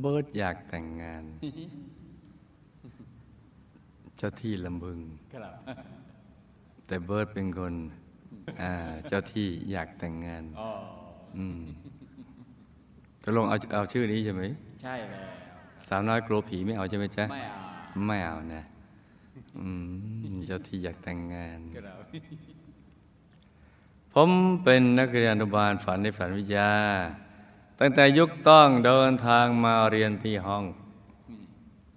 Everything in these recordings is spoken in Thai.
เบิร์ดอยากแต่งงาน เจ้าที่ลำบึง แต่เบิร์ดเป็นคนเจ้าที่อยากแต่งงานอืมตกลงเอาเอาชื่อนี้ใช่ไหม ใช่แล้วสาวน้อยกลัวผีไม่เอาใช่ไหมจ๊ะ ไม่เอา ไม่เอานะเจ้าที่อยากแต่งงาน ผมเป็นนักเรียนอนุบาลฝันในฝันวิทยา ตั้งแต่ยุคต้องเดินทางมาเรียนที่ห้อง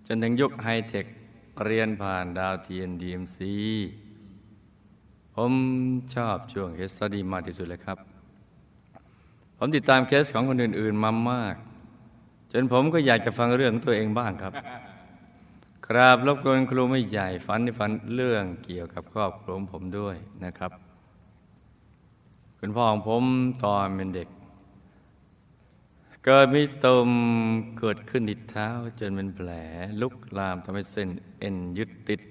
จนถึงยุคไฮเทคเรียนผ่านดาวเทียม DMC ผมชอบช่วง case study มากที่สุดเลยครับ ผมติดตามเคสของคนอื่น ๆมามาก จนผมก็อยากจะฟังเรื่องตัวเองบ้างครับกราบรบกวนครูไม่ใหญ่ฝันในฝันเรื่องเกี่ยวกับครอบครัวผมด้วยนะครับ คุณพ่อของผมตอนเป็นเด็ก เกิดมีตุ่มเกิดขึ้นที่เท้าจนเป็นแผลลุกลามทำให้เส้นเอ็นยึดติด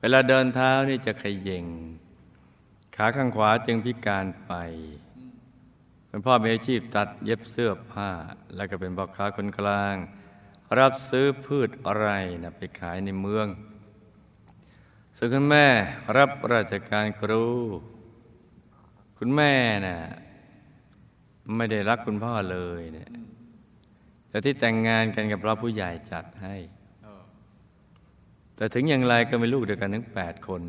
เวลาเดินเท้านี่จะขย่งขาข้างขวาจึงพิการไปคุณพ่อมีอาชีพตัดเย็บเสื้อผ้า และก็เป็นพ่อค้าคนกลาง รับซื้อพืชอะไรนะไปขายในเมืองส่วนคุณแม่รับราชการครู คุณแม่นะ่ะ ไม่ได้รักคุณพ่อเลยเนี่ยแต่ที่แต่งงานกันกับเราผู้ใหญ่จัดให้ แต่ถึงอย่างไรก็มีลูกเดียวกันทั้งแปดคน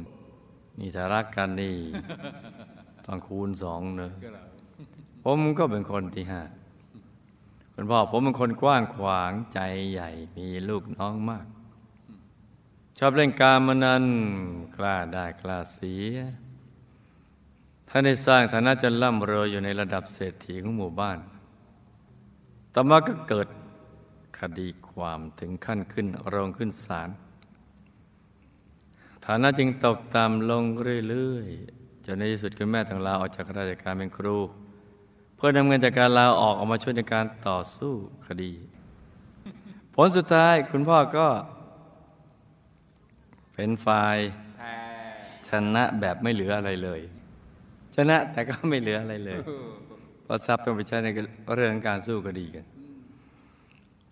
นี่ถ้ารักกันนี่ต้องคูณสองเนอะผมก็เป็นคนที่ห้าคุณพ่อผมเป็นคนกว้างขวางใจใหญ่มีลูกน้องมาก ชอบเล่นการมานั้นกล้าได้กล้าเสีย ท่านได้สร้างฐานะจนร่ำรวยอยู่ในระดับเศรษฐีของหมู่บ้าน ต่อมาก็เกิดคดีความถึงขั้นขึ้นรองขึ้นศาล ฐานะจึงตกต่ำลงเรื่อยๆ จนในที่สุดคุณแม่ทั้งลาออกจากราชการเป็นครู เพื่อนำเงินจากการลาออกออกมาช่วยในการต่อสู้คดี ผลสุดท้ายคุณพ่อก็เป็นฝ่ายชนะแบบไม่เหลืออะไรเลย ชนะแต่ก็ไม่เหลืออะไรเลยเพราะทรัพย์ต้องไปใช้ในเรื่องการสู้คดีกัน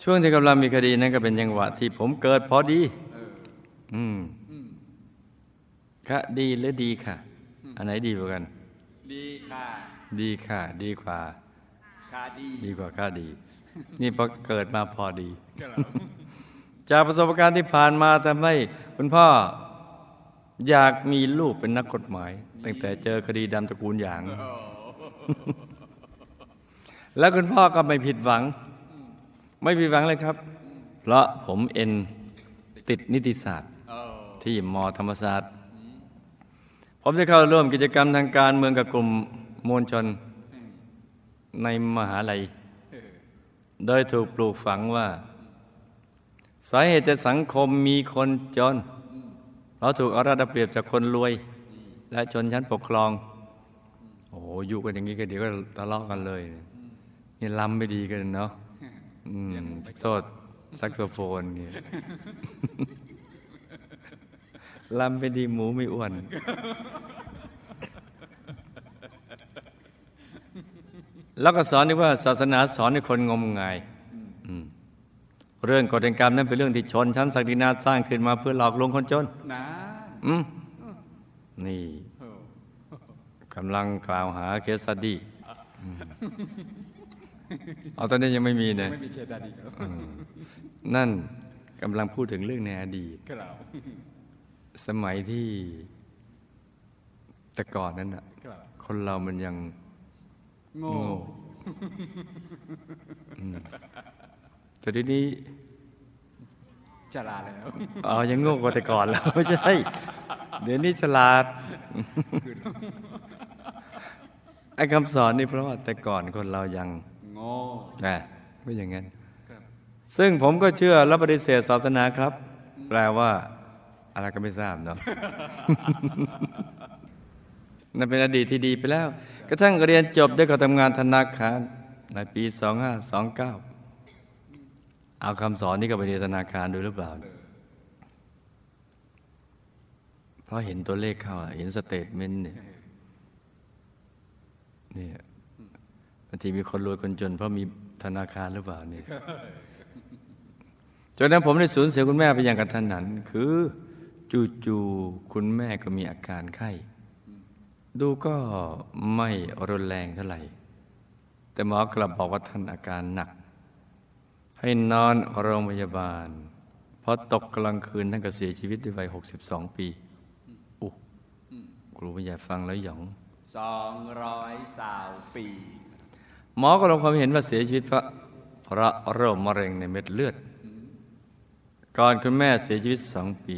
ช่วงที่กำลังมีคดีนั้นก็เป็นจังหวะที่ผมเกิดพอดี อืมคดีหรือดีค่ะ อันไหนดีกว่ากัน ดีค่ะ ดีค่ะ ดีกว่าค่าดี ดีกว่าค่าดี นี่พอเกิดมาพอดี จากประสบการณ์ที่ผ่านมาทำให้คุณพ่ออยากมีลูกเป็นนักกฎหมาย ตั้งแต่เจอคดีดำตระกูลอย่าง แล้วคุณพ่อก็ไม่ผิดหวัง ไม่ผิดหวังเลยครับ เพราะผมเอ็นติดนิติศาสตร์ ที่มอธรรมศาสตร์ ผมจะเข้าร่วมกิจกรรมทางการเมืองกับกลุ่มมวลชนในมหาลัย โดยถูกปลูกฝังว่า สาเหตุจะสังคมมีคนจน เราถูกอาราดเปรียบจากคนรวย และชนชั้นปกครอง โอ้โหอยู่กันอย่างนี้ก็เดี๋ยวก็ทะเลาะกันเลยนี่ล้ำไม่ดีกันเนาะโทษซักโซโฟนเนี่ยล้ำไม่ดีหมูไม่อ้วนแล้วก็สอนว่าศาสนาสอนให้คนงมงายเรื่องกฎแห่งกรรมนั้นเป็นเรื่องที่ชนชั้นศักดินาสร้างขึ้นมาเพื่อหลอกลวงคนจนนะอืม นี่กำลังกล่าวหาเคสตี้เอาตอนนี้ยังไม่มีเนี่ยไม่มีเคสตี้นั่นกำลังพูดถึงเรื่องในอดีตสมัยที่แต่ก่อนนั้นอะ คนเรามันยัง โง่แต่ทีนี้ ฉลาดแล้วอ๋อยังโง่กว่าแต่ก่อนแล้วไม่ใช่เดี๋ยวนี้ฉลาดไอ้คำสอนนี่เพราะว่าแต่ก่อนคนเรายังโง่โง่อะก็อย่างนั้นครับซึ่งผมก็เชื่อและปฏิเสธศาสนาครับ แปลว่า อะไรก็ไม่ทราบเนาะนั่นเป็นอดีตที่ดีไปแล้ว กระทั่งเรียนจบได้ก็ทำงานธนาคารในปี 2529 เอาคำสอนนี้ก็ไปเรียนธนาคารดูหรือเปล่าเพราะเห็นตัวเลขเข้าเห็นสเตทเมนต์เนี่ยนี่บางทีมีคนรวยคนจน เพราะมีธนาคารหรือเปล่านี่จนนั้นผมได้สูญเสียคุณแม่ไปอย่างกระทันหัน คือจู่ๆคุณแม่ก็มีอาการไข้ ดูก็ไม่รุนแรงเท่าไหร่ แต่หมอกลับบอกว่าท่านอาการหนัก ให้นอนโรงพยาบาลพอตกกลางคืนท่านก็เสียชีวิตด้วยวัย 62 ปีอู้ครูผู้ใหญ่ฟังแล้วหยองสองร้อยสาวปี หมอก็ลงความเห็นว่าเสียชีวิตเพราะเพราะโรคมะเร็งในเม็ดเลือด ก่อนคุณแม่เสียชีวิตสองปี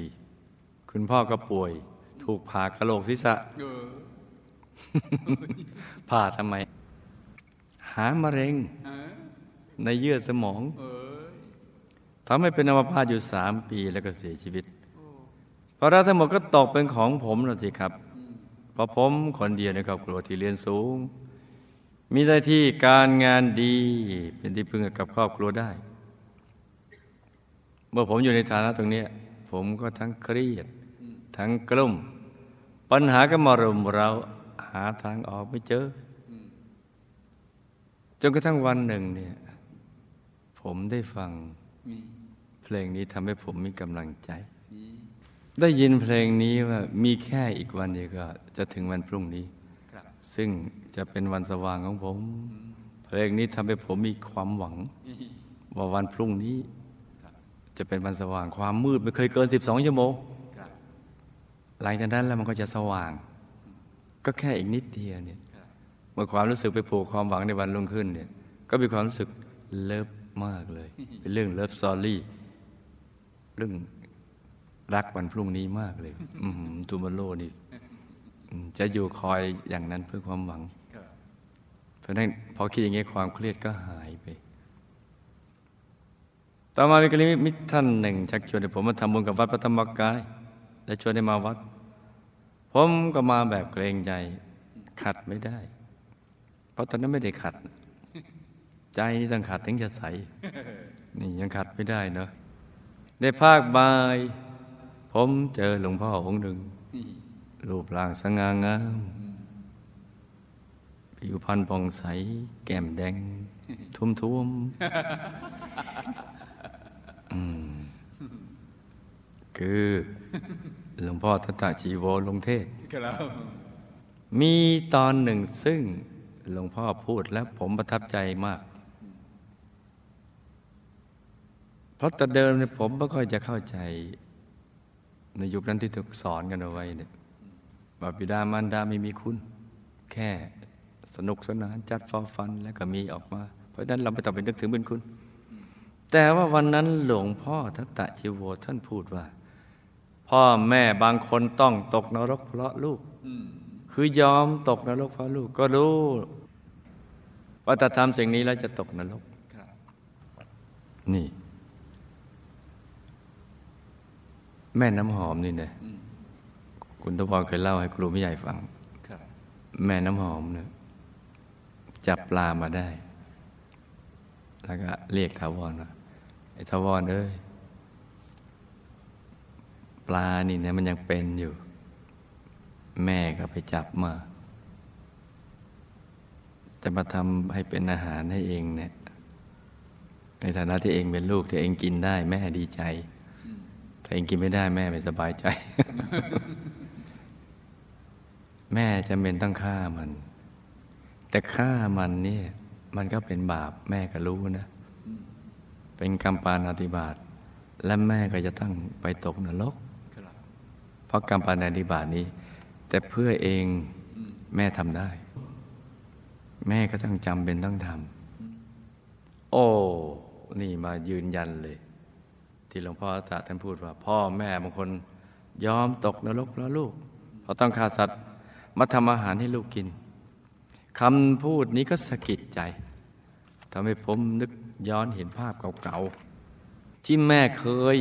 คุณพ่อก็ป่วย ถูกผ่ากระโหลกศีรษะเออผ่าทำไม หามะเร็งเออ ในเยื่อสมองเออทำให้เป็นอัมพาตอยู่สามปีแล้วก็เสียชีวิตภาระทั้งหมดก็ตกเป็นของผมแล้วสิครับเพราะผมคนเดียวในครอบครัวที่เรียนสูง มีหน้าที่การงานดี เป็นที่พึ่งกับครอบครัวได้ เมื่อผมอยู่ในฐานะตรงเนี้ยผมก็ทั้งเครียด ทั้งกลุ้มปัญหาก็มารุมเราหาทางออกไม่เจออจนกระทั่งวันหนึ่งเนี่ย ผมได้ฟังมีเพลงนี้ทำให้ผมมีกำลังใจมีได้ยินเพลงนี้ว่ามีแค่อีกวันเดียวก็ จะถึงวันพรุ่งนี้ครับซึ่งจะเป็นวันสว่างของผม เพลงนี้ทำให้ผมมีความหวัง ว่าวันพรุ่งนี้ จะเป็นวันสว่างความมืดไม่เคยเกิน 12ชั่วโมงครับหลังจากนั้นแล้วมันก็จะสว่าง ก็แค่อีกนิดเดียวเนี่ยครับเมื่อความรู้สึกไปผูกความหวังในวันรุ่งขึ้นเนี่ย ก็มีความรู้สึก love มากเลย เป็นเรื่อง love story เรื่องรักวันพรุ่งนี้มากเลย อืม tomorrow นี่อืมจะอยู่คอยอย่างนั้นเพื่อความหวังครับเพราะฉะนั้นพอคิดอย่างนี้ความเครียดก็หายไป ต่อมามีกรณีมิตรท่านหนึ่ง ชักชวนให้ผมมาทำบุญกับวัดพระธรรมกาย และชวนให้มาวัด ผมก็มาแบบเกรงใจขัดไม่ได้ เพราะตอนนั้นไม่ได้ขัด ใจนี่ต้องขัดถึงจะใส นี่ยังขัดไม่ได้เนาะในภาคบ่าย ผมเจอหลวงพ่อองค์หนึ่ง รูปร่างสง่างาม ผิวพรรณผ่องใส แก้มแดง ทุ่มทุ่มๆอืมคือหลวงพ่อทัตตาชีโวลงเทศน์ครับมีตอนหนึ่งซึ่งหลวงพ่อพูดแล้วผมประทับใจมาก เพ ราะแต่เดิมเนี่ยผมไม่ค่อยจะเข้าใจ ในยุคนั้นที่ถูกสอนกันเอาไว้เนี่ยว่าบิดามารดาไม่มีคุณ แค่สนุกสนานจัดฟอฟัน แล้วก็มีออกมา เพราะฉะนั้นเราไม่ต้องไปนึกถึงบุญคุณ แต่ว่าวันนั้นหลวงพ่อทัตตะชิโวท่านพูดว่า พ่อแม่บางคนต้องตกนรกเพราะลูกอืมคือยอมตกนรกเพราะลูกก็รู้ว่าถ้าทำสิ่งนี้แล้วจะตกนรกครับนี่ แม่น้ำหอมนี่เนี่ยอืมคุณทวรเคยเล่าให้ครูไม่ใหญ่ฟังครับแม่น้ำหอมเนี่ยจับปลามาได้ แล้วก็เรียกทาวรว่าไอ้ทาวรเอ้ยปลานี่เนี่ยมันยังเป็นอยู่ แม่ก็ไปจับมา จะมาทำให้เป็นอาหารให้เองเนี่ยในฐานะที่เองเป็นลูกที่เองกินได้ แม่ดีใจถ้า เองกินไม่ได้แม่ไม่สบายใจ แม่จำเป็นต้องฆ่ามัน แต่ฆ่ามันเนี่ย มันก็เป็นบาปแม่ก็รู้นะ เป็นกรรมปานาติบาตและแม่ก็จะต้องไปตกนรกเพราะกรรมปานาติบาตนี้ แต่เพื่อเองแม่ทำได้ แม่ก็ต้องจำเป็นต้องทำโอ้ นี่มายืนยันเลย ที่หลวงพ่อตะท่านพูดว่า พ่อแม่บางคนยอมตกนรกเพราะลูกเพราะต้องฆ่าสัตว์มาทำอาหารให้ลูกกินคำพูดนี้ก็สะกิดใจทำให้ผมนึกย้อนเห็นภาพเก่าๆที่แม่เคย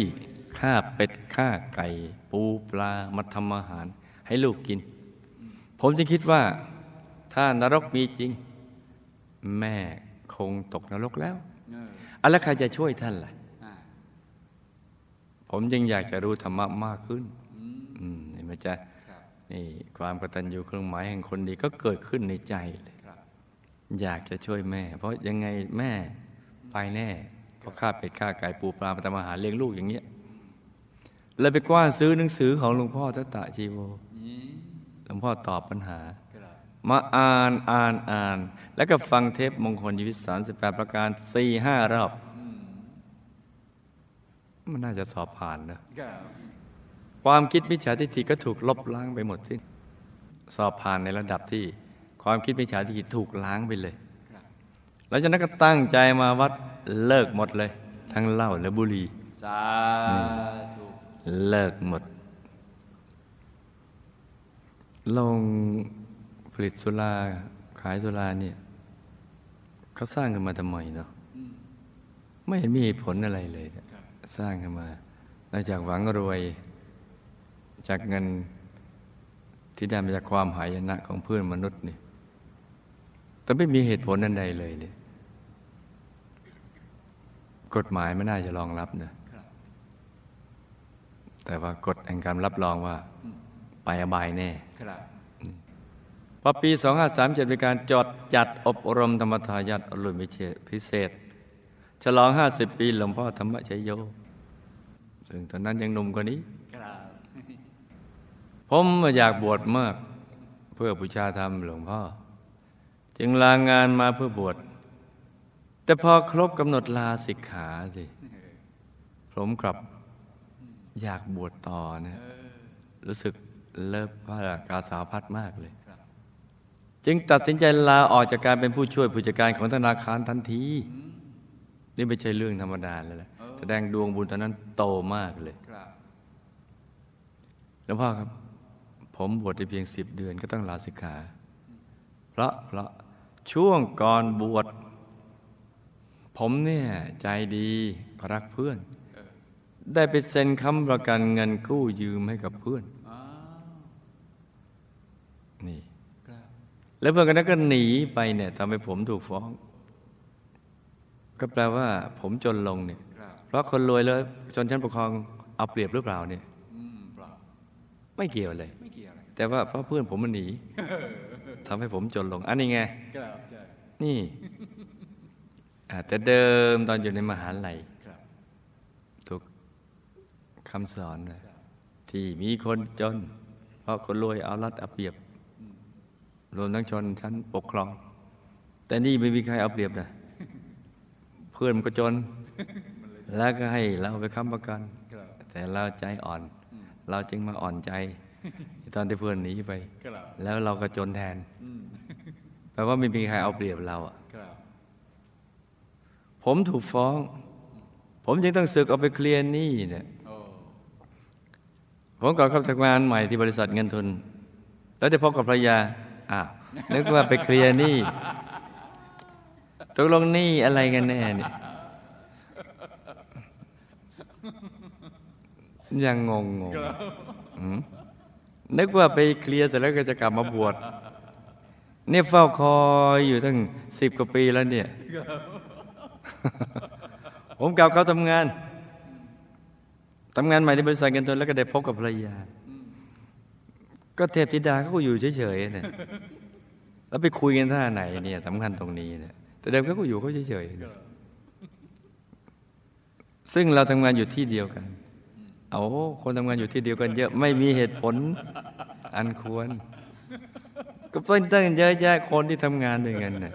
ฆ่าเป็ดฆ่าไก่ ปูปลามาทำอาหารให้ลูกกิน ผมจึงคิดว่า ถ้านรกมีจริง แม่คงตกนรกแล้วเอออะแล้วใครจะช่วยท่านล่ะอ่า ผมจึงอยากจะรู้ธรรมะมากขึ้นอืมอืมเห็นไหมจ๊ะครับนี่ความกตัญญูเครื่องหมายแห่งคนดีก็เกิดขึ้นในใจเลยครับอยากจะช่วยแม่ เพราะยังไงแม่ไปแน่เพราะข้าเป็ดข้าไก่ปูปลามาทำอาหารเลี้ยงลูกอย่างเงี้ยเลยไปกว้านซื้อหนังสือของหลวงพ่อทัตตะชีโวนี่หลวงพ่อตอบปัญหาครับมาอ่านอ่านอ่าน แล้วก็ฟังเทปมงคลชีวิตสารสิบแปดประการสี่ห้ารอบอื มมันน่าจะสอบผ่านนะครับความคิดมิจฉาทิฏฐิก็ถูกลบล้างไปหมดสิ้นสอบผ่านในระดับที่ความคิดมิจฉาทิฏฐิถูกล้างไปเลยครับแล้วจากนั้นก็ตั้งใจมาวัดเลิกหมดเลย ทั้งเหล้าและบุหรี่สาธุเลิกหมด ลงผลิตสุราขายสุราเนี่ยเขาสร้างกันมาทำไมเนาะอืมไม่เห็นมีเหตุผลอะไรเลยเนี่ยครับ สร้างกันมา นอกจากหวังรวยจากเงินที่ได้มาจากความหายนะของเพื่อนมนุษย์นี่แต่ไม่มีเหตุผลอันใดเลยเนี่ยกฎหมายไม่น่าจะรองรับเนอะครับแต่ว่ากฎแห่งการรับรองว่า ไปอบายแน่ครับพอปี 2537เป็นการจดจัดอบรมธรรมทายาทรุ่นพิเศษ ฉลอง 50 ปีหลวงพ่อธรรมชัยโย ซึ่งตอนนั้นยังหนุ่มกว่านี้ครับผมอยากบวชมาก เพื่อบูชาธรรมหลวงพ่อ จึงลางานมาเพื่อบวช แต่พอครบกำหนดลาสิกขาสิ ผมกลับอยากบวชต่อนะเออรู้สึกเลิกพระกาสาวพัดมากเลยครับจึงตัดสินใจลาออกจากการเป็นผู้ช่วยผู้จัดการของธนาคารทันที นี่ไม่ใช่เรื่องธรรมดาแล้วแหละเออแสดงดวงบุญตอนนั้นโตมากเลยครับหลวงพ่อครับ ผมบวชได้เพียงสิบเดือนก็ต้องลาสิกขาเพราะเพราะช่วงก่อนบวชผมเนี่ยใจดีรักเพื่อนเออได้ไปเซ็นค้ำประกันเงินกู้ยืมให้กับเพื่อนอ้าวนี่ครับแล้วเพื่อนคนนั้นก็หนีไปเนี่ยทำให้ผมถูกฟ้อง ก็แปลว่า ผมจนลงเนี่ยครับเพราะคนรวยแล้วจนชั้นปกครองเอาเปรียบหรือเปล่าเนี่ยอืมเปล่าไม่เกี่ยวเลยไม่เกี่ยวอะไรแต่ว่าเพราะเพื่อนผมมันหนีทำให้ผมจนลง อันนี้ไงครับใช่นี่อ่าแต่เดิมตอนอยู่ในมหาลัยครับถูกคำสอนนะที่มีคนจน เพราะคนรวยเอารัดเอาเปรียบ รวมทั้งชนชั้นปกครอง แต่นี่ไม่มีใครเอาเปรียบนะเพื่อนมันก็จน แล้วก็ให้เราไปค้ำประกันครับแต่เราใจอ่อน เราจึงมาอ่อนใจ ตอนที่เพื่อนหนีไปครับแล้วเราก็จนแทนอืมแปลว่าไม่มีใครเอาเปรียบเราอะครับผมถูกฟ้อง ผมจึงต้องศึกเอาไปเคลียร์หนี้เนี่ยโอ้ผมก่อนเข้าทำงานใหม่ที่บริษัทเงินทุน แล้วได้พบกับภรรยาอ้าวนึกว่าไปเคลียร์หนี้ ตกลงนี้อะไรกันแน่เนี่ยยังงงงงนึกว่าไปเคลียร์เสร็จแล้วก็จะกลับมาบวชเนี่ยเฝ้าคอยอยู่ตั้งสิบกว่าปีแล้วเนี่ย ผมกลับเขาทำงานทำงานใหม่ที่บริษัทเงินทุนแล้วก็ได้พบกับภรรยา ก็เทพธิดาเขาอยู่เฉยๆเนี่ยแล้วไปคุยกันท่าไหนเนี่ยสำคัญตรงนี้เนี่ย แต่เดิมเขาก็อยู่เขาเฉยๆซึ่งเราทำงานอยู่ที่เดียวกันเอาคนทำงานอยู่ที่เดียวกันเยอะไม่มีเหตุผลอันควร ก็เพิ่งตั้งเยอะแยะคนที่ทำงานด้วยกันเนี่ย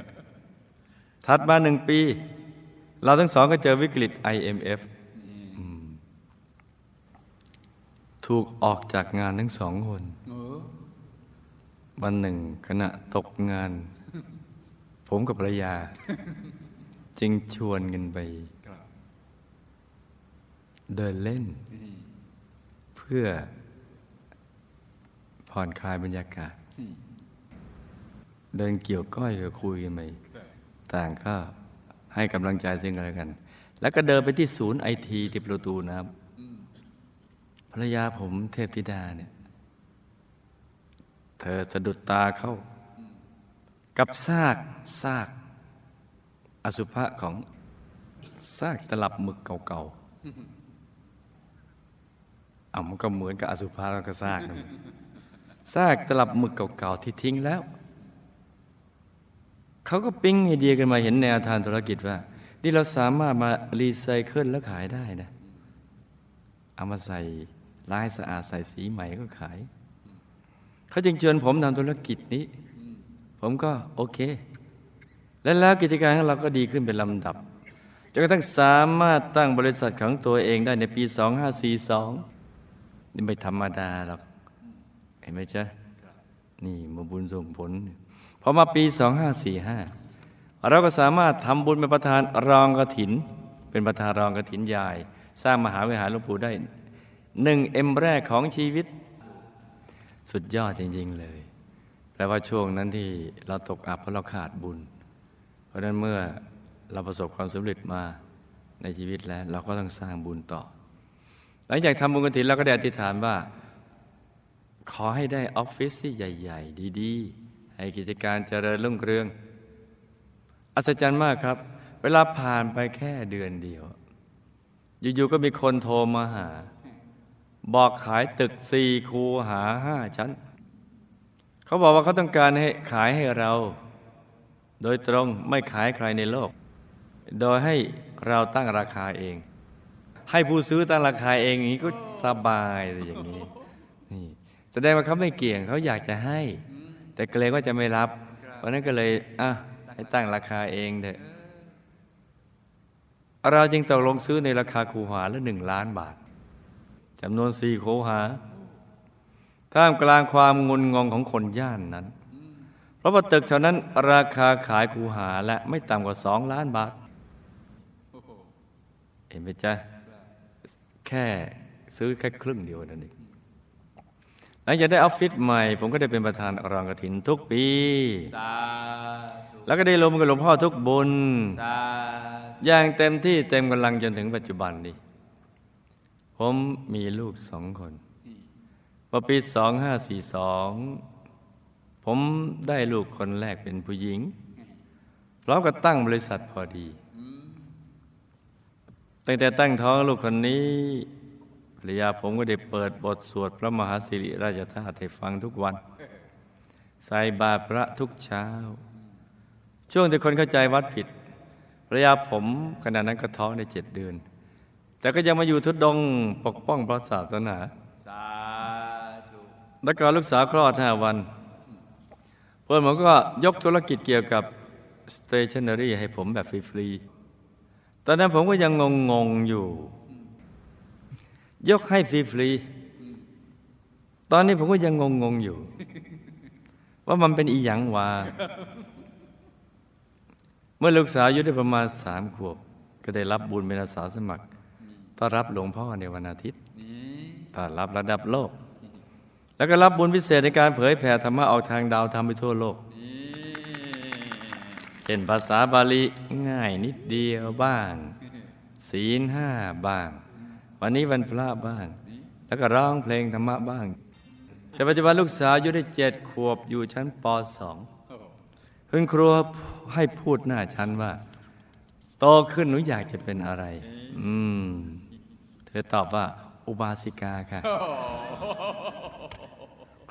ถัดมาหนึ่งปี เราทั้งสองก็เจอวิกฤต IMF ถูกออกจากงานทั้งสองคน วันหนึ่งขณะตกงาน ผมกับภรรยา จึงชวนกันไป เดินเล่น เพื่อผ่อนคลายบรรยากาศ เดินเกี่ยวก้อยกับคุยกันไปครับต่างก็ให้กำลังใจซึ่งกันและกัน แล้วก็เดินไปที่ศูนย์ไอทีที่ประตูน้ำภรรยาผมเทพธิดาเนี่ย เธอสะดุดตาเข้า กับซากซากอสุภะของซากตลับหมึกเก่าๆอะมันก็เหมือนกับอสุภะแล้วก็ซากนั่นซากตลับหมึกเก่าๆที่ทิ้งแล้ว เขาก็ปิ้งไอเดียกันมาเห็นแนวทางธุรกิจว่าที่เราสามารถมารีไซเคิลแล้วขายได้นะ เอามาใส่ลายสะอาดใส่สีใหม่ก็ขาย เขาจึงเชิญผมทำธุรกิจนี้ ผมก็โอเค และแล้วกิจการของเราก็ดีขึ้นเป็นลำดับจนกระทั่งสามารถตั้งบริษัทของตัวเองได้ในปี 2542 นี่ไม่ธรรมดาหรอก เห็นไหมจ๊ะ นี่มาบุญส่งผล พอมาปี 2545 เราก็สามารถทำบุญเป็นประธานรองกระถิน เป็นประธานรองกระถินใหญ่สร้างมหาวิหารหลวงปู่ได้หนึ่งเอ็มแรกของชีวิต สุดยอดจริง ๆ เลย แปลว่าช่วงนั้นที่เราตกอับเพราะเราขาดบุญ เพราะนั้นเมื่อเราประสบความสำเร็จมาในชีวิตแล้ว เราก็ต้องสร้างบุญต่อ หลังจากทำบุญกฐินเราก็ได้อธิษฐานว่า ขอให้ได้ออฟฟิศที่ใหญ่ ๆ ดีๆ ให้กิจการเจริญรุ่งเรือง อัศจรรย์มากครับ เวลาผ่านไปแค่เดือนเดียว อยู่ๆก็มีคนโทรมาหา บอกขายตึกสี่คูหาห้าชั้น เขาบอกว่าเขาต้องการให้ขายให้เรา โดยตรงไม่ขายใครในโลก โดยให้เราตั้งราคาเอง ให้ผู้ซื้อตั้งราคาเองอย่างนี้ก็สบายเลยอย่างนี้นี่แสดงว่าเขาไม่เกี่ยงเขาอยากจะให้ แต่เกรงว่าจะไม่รับ เพราะนั้นก็เลยอะให้ตั้งราคาเองเถอะเราจึงตกลงซื้อในราคาคูหาละหนึ่งล้านบาทจำนวนสี่คูหา ท่ามกลางความงุนงงของคนย่านนั้น เพราะว่าตึกแถวนั้นราคาขายคูหาและไม่ต่ำกว่าสองล้านบาท เห็นไหมจ๊ะ แค่ซื้อแค่ครึ่งเดียวนั่นเองหลังจากได้ออฟฟิศใหม่ ผมก็ได้เป็นประธานรองกฐินทุกปีสาธุแล้วก็ได้ลงกับหลวงพ่อทุกบุญสาธุอย่างเต็มที่เต็มกำลังจนถึงปัจจุบันนี้ ผมมีลูกสองคน พอปี 2542 ผมได้ลูกคนแรกเป็นผู้หญิงพร้อมกับตั้งบริษัทพอดีตั้งแต่ตั้งท้องลูกคนนี้ภรรยาผมก็ได้เปิดบทสวดพระมหาสิริราชธาตุให้ฟังทุกวัน ใส่บาตรพระทุกเช้า ช่วงที่คนเข้าใจวัดผิดภรรยาผมขณะนั้นก็ท้องได้เจ็ดเดือน แต่ก็ยังมาอยู่ทุดดงปกป้องพระศาสนา แล้วก็ลูกสาวคลอดห้าวันเพื่อนผมก็ยกธุรกิจเกี่ยวกับ stationery ให้ผมแบบฟรีๆ ตอนนั้นผมก็ยังงงๆอยู่ ยกให้ฟรีๆ ตอนนี้ผมก็ยังงงๆอยู่ ว่ามันเป็นอีหยังวา เมื่อลูกสาวอายุได้ประมาณสามขวบ ก็ได้รับบุญเป็นอาสาสมัครต้อนรับหลวงพ่อในวันอาทิตย์นี่ต้อนรับระดับโลก แล้วก็รับบุญพิเศษในการเผยแผ่ธรรมะออกทางดาวธรรมไปทั่วโลกนี่เช่นภาษาบาลีง่ายนิดเดียวบ้าง ศีลห้าบ้าง วันนี้วันพระบ้าง แล้วก็ร้องเพลงธรรมะบ้าง แต่ปัจจุบันลูกสาวอายุได้เจ็ดขวบอยู่ชั้นปสองโอ้โหคุณครูให้พูดหน้าชั้นว่า โตขึ้นหนูอยากจะเป็นอะไร อืม เธอตอบว่า อุบาสิกาค่ะค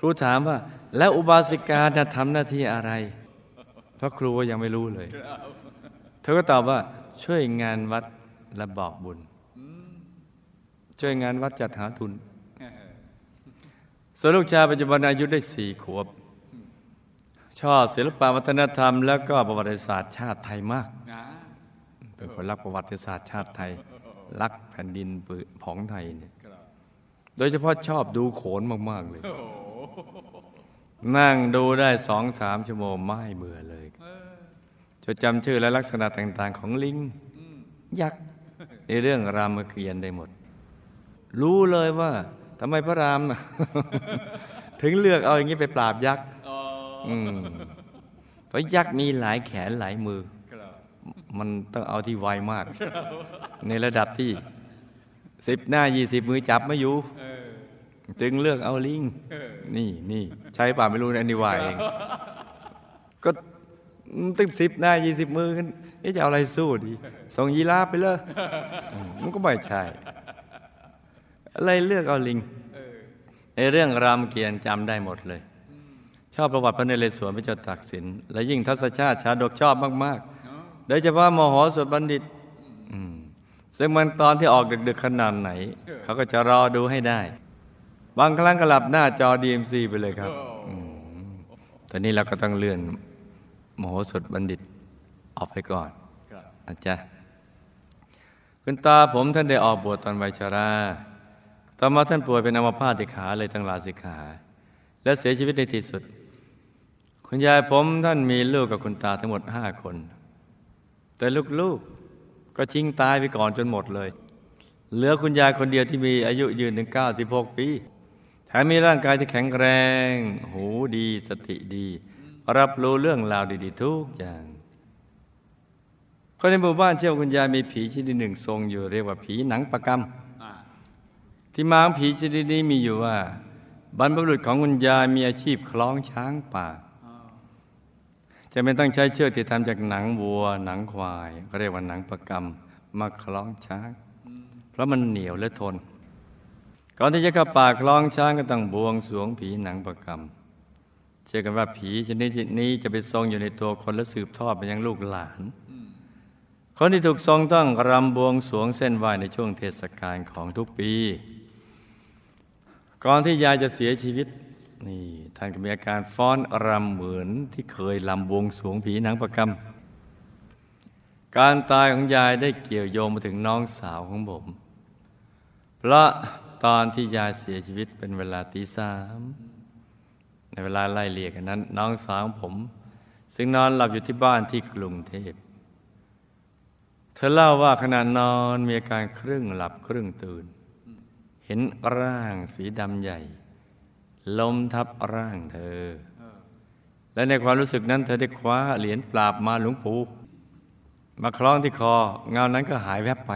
รูถามว่า แล้วอุบาสิกาจะทำหน้าที่อะไร เพราะครูก็ยังไม่รู้เลย เธอก็ตอบว่า ช่วยงานวัดและบอกบุญ ช่วยงานวัดจัดหาทุนส่วนลูกชายปัจจุบันอายุได้สี่ขวบ ชอบศิลปวัฒนธรรม แล้วก็ประวัติศาสตร์ชาติไทยมากนะเป็นคนรักประวัติศาสตร์ชาติไทย รักแผ่นดินปืของไทยเนี่ยครับโดยเฉพาะชอบดูโขนมาก ๆ เลยโอ้โห นั่งดูได้สองสามชั่วโมงไม่เบื่อเลยจดจำชื่อและลักษณะต่าง ๆ ของลิงยักษ์ในเรื่องรามเกียรติ์ได้หมด รู้เลยว่าทำไมพระรามน่ะถึงเลือกเอาอย่างนี้ไปปราบยักษ์อ๋ออืมเพราะยักษ์มีหลายแขนหลายมือครับมันต้องเอาที่ไวมาก ในระดับที่สิบหน้ายี่สิบมือจับไม่อยู่ จึงเลือกเอาลิง นี่นี่ใช้ป่าไม่รู้นะอันนี่วายเอง ก็ตั้งสิบหน้ายี่สิบมือกันนี่จะเอาอะไรสู้ดีส่งยีราฟไปเลยอืมมันก็ไม่ใช่อะไรเลือกเอาลิงในเรื่องรามเกียรติ์จำได้หมดเลย ชอบประวัติพระนเรศวรพระเจ้าตากสิน และยิ่งทัศชาติชาดกชอบมากๆโดยเฉพาะมโหสถบัณฑิตอืมซึ่งมันตอนที่ออกดึก ๆ ขนาดไหน เขาก็จะรอดูให้ได้ บางครั้งก็หลับหน้าจอ DMC ไปเลยครับอืมตอนนี้เราก็ต้องเลื่อนมโหสถบัณฑิตออกไปก่อนครับนะจ๊ะคุณตาผมท่านได้ออกบวชตอนวัยชรา ต่อมาท่านป่วยเป็นอัมพาตที่ขาเลยตั้งลาสิกขา และเสียชีวิตในที่สุด คุณยายผมท่านมีลูกกับคุณตาทั้งหมดห้าคน แต่ลูกๆก็ชิงตายไปก่อนจนหมดเลย เหลือคุณยายคนเดียวที่มีอายุยืนถึง96 ปี แถมมีร่างกายที่แข็งแรง หูดีสติดี รับรู้เรื่องราวดี ๆ ทุกอย่างคนในหมู่บ้านเชื่อว่าคุณยายมีผีชนิดหนึ่งทรงอยู่เรียกว่าผีหนังประกรรมอ่าที่มาของผีชนิดนี้มีอยู่ว่า บรรพบุรุษของคุณยายมีอาชีพคล้องช้างป่าจะไม่ต้องใช้เชือกที่ทำจากหนังวัว หนังควายเรียกว่าหนังประกรรมมาคล้องช้าง เพราะมันเหนียวและทน ก่อนที่จะเข้าป่าคล้องช้างก็ต้องบวงสวงผีหนังประกรรม เชื่อกันว่าผีชนิดนี้จะไปทรงอยู่ในตัวคนและสืบทอดไปยังลูกหลาน คนที่ถูกทรงต้องรำบวงสวงเส้นไหวในช่วงเทศกาลของทุกปี ก่อนที่ยายจะเสียชีวิตนี่ท่านก็มีอาการฟ้อนรำเหมือนที่เคยรำบวงสวงผีหนังประกรรม การตายของยายได้เกี่ยวโยงมาถึงน้องสาวของผม เพราะ ตอนที่ยายเสียชีวิตเป็นเวลาตีสามในเวลาไล่เลี่ยกันนั้น น้องสาวของผม ซึ่งนอนหลับอยู่ที่บ้านที่กรุงเทพเธอเล่าว่าขณะนอนมีอาการครึ่งหลับครึ่งตื่น เห็นร่างสีดำใหญ่ล้มทับร่างเธอ และในความรู้สึกนั้น เธอได้คว้าเหรียญปราบมาหลวงปู่มาคล้องที่คอ เงานั้นก็หายแวบไป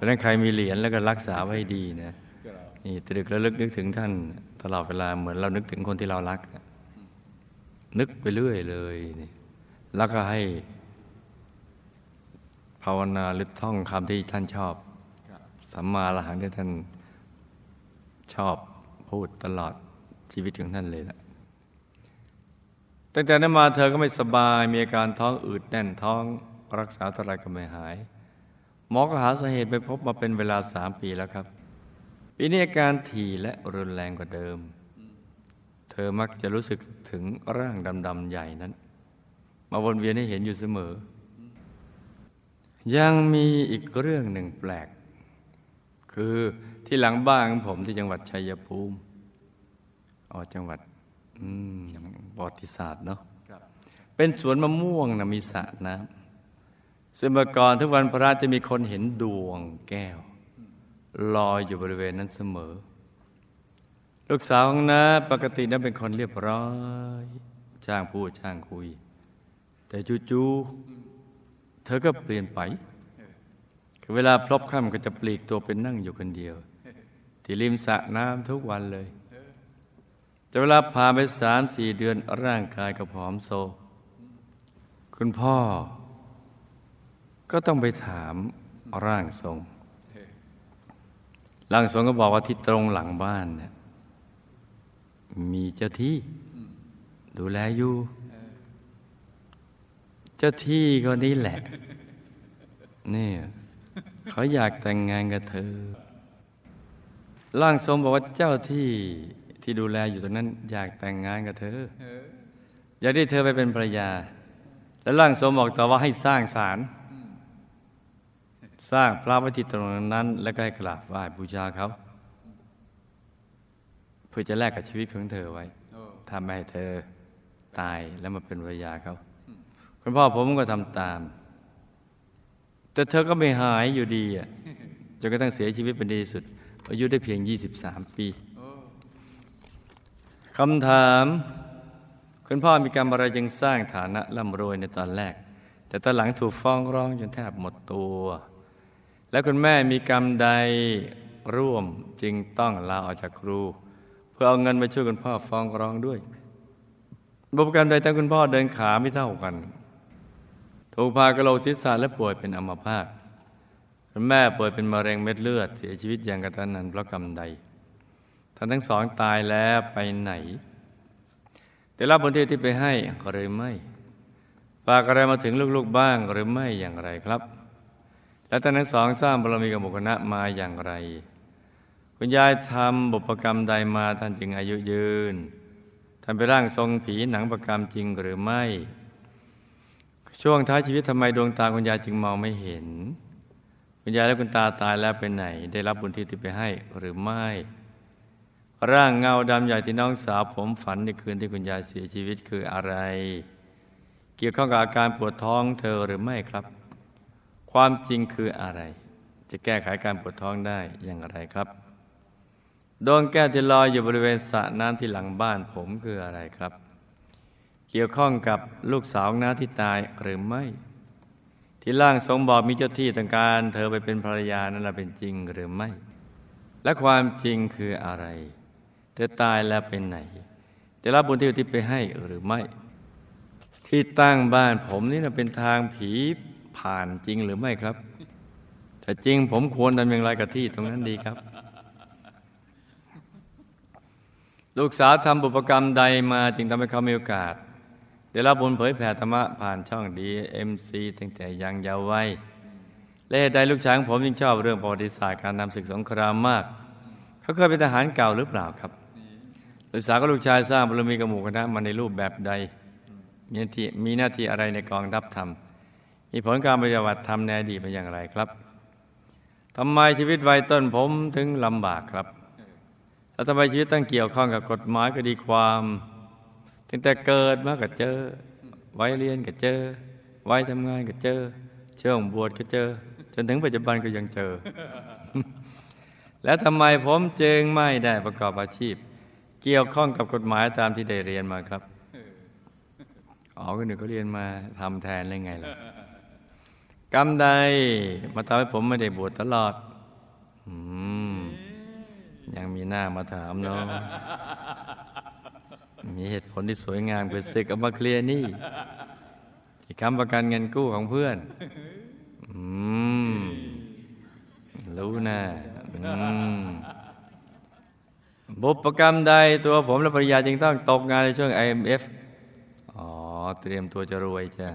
ราะฉะนั้นใครมีเหรียญแล้วก็รักษาไว้ให้ดีนะครับนี่ตรึกระลึกนึกถึงท่านตลอดเวลาเหมือนเรานึกถึงคนที่เรารักนะนึกไปเรื่อยเลยนี่แล้วก็ให้ ภาวนาหรือท่องคำที่ท่านชอบครับสัมมาอรหังที่ท่านชอบพูดตลอดชีวิตของท่านเลยละตั้งแต่นั้นมาเธอก็ไม่สบายมีอาการท้องอืดแน่นท้องรักษาเท่าไรก็ไม่หาย หมอก็หาสาเหตุไปพบมาเป็นเวลาสามปีแล้วครับ ปีนี้อาการถี่และรุนแรงกว่าเดิม เธอมักจะรู้สึกถึงร่างดำๆใหญ่นั้น มาวนเวียนให้เห็นอยู่เสมอ ยังมีอีกเรื่องหนึ่งแปลก คือที่หลังบ้านของผมที่จังหวัดชัยภูมิอ๋อจังหวัดอืมประวัติศาสตร์เนาะครับเป็นสวนมะม่วงนะมีสระน้ำ ซึ่งเมื่อก่อนทุกวันพระจะมีคนเห็นดวงแก้ว ลอยอยู่บริเวณนั้นเสมอ ลูกสาวของน้าปกตินั้นเป็นคนเรียบร้อยช่างพูดช่างคุย แต่จู่ๆเธอก็เปลี่ยนไปเวลาพลบค่ำก็จะปลีกตัวเป็นนั่งอยู่คนเดียว ที่ริมสระน้ำทุกวันเลยแต่เวลาผ่านไปสามสี่เดือนร่างกายก็ผอมโซ คุณพ่อ ก็ต้องไปถามร่างทรง ร่างทรงก็บอกว่าที่ตรงหลังบ้านเนี่ยมีเจ้าที่ ดูแลอยู่ เจ้าที่คนนี้แหละเนี่ยเขาอยากแต่งงานกับเธอ ร่างทรงบอกว่าเจ้าที่ที่ดูแลอยู่ตรงนั้น อยากแต่งงานกับเธออออยากได้เธอไปเป็นภรรยา แล้วร่างทรงบอกต่อว่าให้สร้างศาล สร้างพระไว้ที่ตรงนั้น แล้วก็ให้กราบไหว้บูชาเขาเพื่อจะแลกกับชีวิตของเธอไว้โอ้ถ้าไม่ให้เธอตายแล้วมาเป็นภรรยาเขาคุณพ่อผมก็ทำตาม แต่เธอก็ไม่หายอยู่ดีอะจนกระทั่งเสียชีวิตเป็นดีที่สุด อายุได้เพียง 23 ปีคำถาม คุณพ่อมีกรรมอะไรจึงสร้างฐานะร่ำรวยในตอนแรก แต่ตอนหลังถูกฟ้องร้องจนแทบหมดตัว แล้วคุณแม่มีกรรมใดร่วมจึงต้องลาออกจากครู เพื่อเอาเงินมาช่วยคุณพ่อฟ้องร้องด้วยบุพการมใดทั้งคุณพ่อเดินขาไม่เท่ากัน ถูกพากระโหลกศีรษะและป่วยเป็นอัมพาตคุณแม่ป่วยเป็นมะเร็งเม็ดเลือดเสียชีวิตอย่างกระทันหันเพราะกรรมใดท่านทั้งสองตายแล้วไปไหนได้รับผลที่ที่ไปให้หรือไม่ฝากอะไรมาถึงลูกๆบ้างหรือไม่อย่างไรครับ แล้วท่านทั้งสองสร้างบารมีกับบุคคลมาอย่างไร คุณยายทำบุพกรรมใดมาท่านจึงอายุยืน ท่านไปร่างทรงผีหนังประกรรมจริงหรือไม่ ช่วงท้ายชีวิตทำไมดวงตาคุณยายจึงมองไม่เห็น คุณยายและคุณตาตายแล้วไปไหน ได้รับบุญที่ที่ไปให้หรือไม่ ร่างเงาดำใหญ่ที่น้องสาวผมฝันในคืนที่คุณยายเสียชีวิตคืออะไร เกี่ยวข้องกับอาการปวดท้องเธอหรือไม่ครับ ความจริงคืออะไร จะแก้ไขการปวดท้องได้อย่างไรครับ ดวงแก้วที่ลอยอยู่บริเวณสระน้ำที่หลังบ้านผมคืออะไรครับ เกี่ยวข้องกับลูกสาวน้าที่ตายหรือไม่ ที่ร่างทรงบอกมีเจ้าที่ต่างการ เธอไปเป็นภรรยานั้นเป็นจริงหรือไม่ และความจริงคืออะไร เธอตายแล้วเป็นไหนจะรับบุญที่อุทิศไปให้หรือไม่ ที่ตั้งบ้านผมนี่นะเป็นทางผี ผ่านจริงหรือไม่ครับ ถ้าจริงผมควรทำอย่างไรกับที่ตรงนั้นดีครับ ลูกสาวทำบุพกรรมใดมาจึงทำให้เขามีโอกาส ได้รับบุญเผยแผ่ธรรมะผ่านช่องดีเอ็มซีตั้งแต่ยังเยาว์วัยและใดลูกชายของผมยิ่งชอบเรื่องประวัติศาสตร์การนำศึกสงครามมาก เขาเคยเป็นทหารเก่าหรือเปล่าครับลูกสาวกับลูกชายสร้างบารมีกับหมู่คณะมาในรูปแบบใดมีหน้าที่มีหน้าที่อะไรในกองทัพธรร มีผลการปฏิบัติธรรมในอดีตเป็นอย่างไรครับทำไมชีวิตวัยต้นผมถึงลำบากครับแล้วทำไมชีวิตต้องเกี่ยวข้องกับกฎหมายคดีความตั้งแต่เกิดมาก็เจอวัยเรียนก็เจอวัยทำงานก็เจอ เช่วงบวชก็เจอ จนถึงปัจจุบันก็ยังเจอ แล้วทำไมผมจึงไม่ได้ประกอบอาชีพ เกี่ยวข้องกับกฎหมายตามที่ได้เรียนมาครับอ๋อคนหนึ่งเขาเรียนมาทำแทนเลยไงล่ะ กรรมใดมาทำให้ผมไม่ได้บวชตลอดอยังมีหน้ามาถามเนาะมีเหตุผลที่สวยงามเกิดสึกเอามาเคลียร์นี่ที่ค้ำประกันเงินกู้ของเพื่อน อืม รู้นะอืมบุพกรรมใดตัวผมและภรรยาจึงต้องตกงานในช่วง IMF อ๋อ เตรียมตัวจะรวยจ้ะ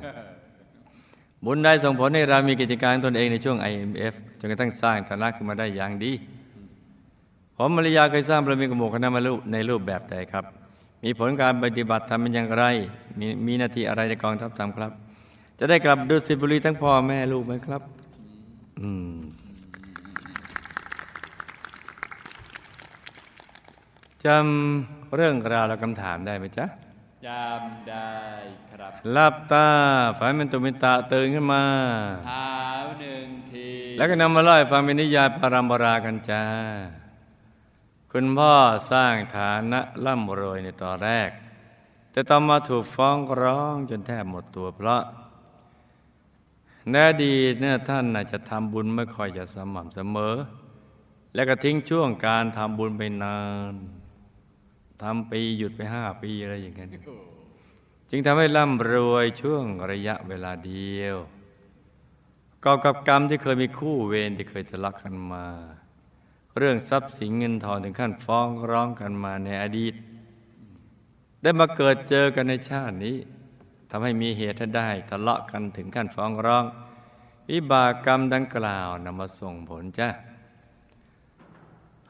บุญได้ส่งผลให้เรามีกิจการตนเองในช่วง IMF จนกระทั่งสร้างฐานะขึ้นมาได้อย่างดี ผมภรรยาเคยสร้างบารมีกหมู่คณะมาลูในรูปแบบใดครับ มีผลการปฏิบัติทำเป็นอย่างไร มีมีหน้าที่อะไรในกองทัพทำครับ จะได้กลับดุสิบุรีทั้งพ่อแม่ลูกไหมครับ อืมจำเรื่องราวและคำถามได้ไหมจ๊ะ จำได้ครับหลับตาฝันเป็นตุมิตาตื่นขึ้นมาถามหนึ่งที แล้วก็นำมาเล่าให้ฟังเป็นนิยายปรามปรากันจ้า คุณพ่อสร้างฐานะร่ำรวยในตอนแรก แต่ต่อมาถูกฟ้องร้องจนแทบหมดตัวเพราะแน่ดีเนี่ยท่านน่าจะทำบุญไม่ค่อยจะสม่ำเสมอ และก็ทิ้งช่วงการทำบุญไปนาน ทำปีหยุดไปห้าปีอะไรอย่างเงี้ยจึงทำให้ร่ำรวยช่วงระยะเวลาเดียวกอบกับกรรมที่เคยมีคู่เวรที่เคยทะเลาะกันมา เรื่องทรัพย์สินเงินทองถึงขั้นฟ้องร้องกันมาในอดีต ได้มาเกิดเจอกันในชาตินี้ทำให้มีเหตุได้ทะเลาะกันถึงขั้นฟ้องร้อง วิบากกรรมดังกล่าวนำมาส่งผลจ้า